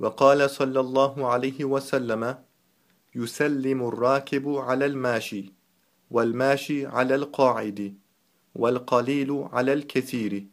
وقال صلى الله عليه وسلم يسلم الراكب على الماشي والماشي على القاعد والقليل على الكثير.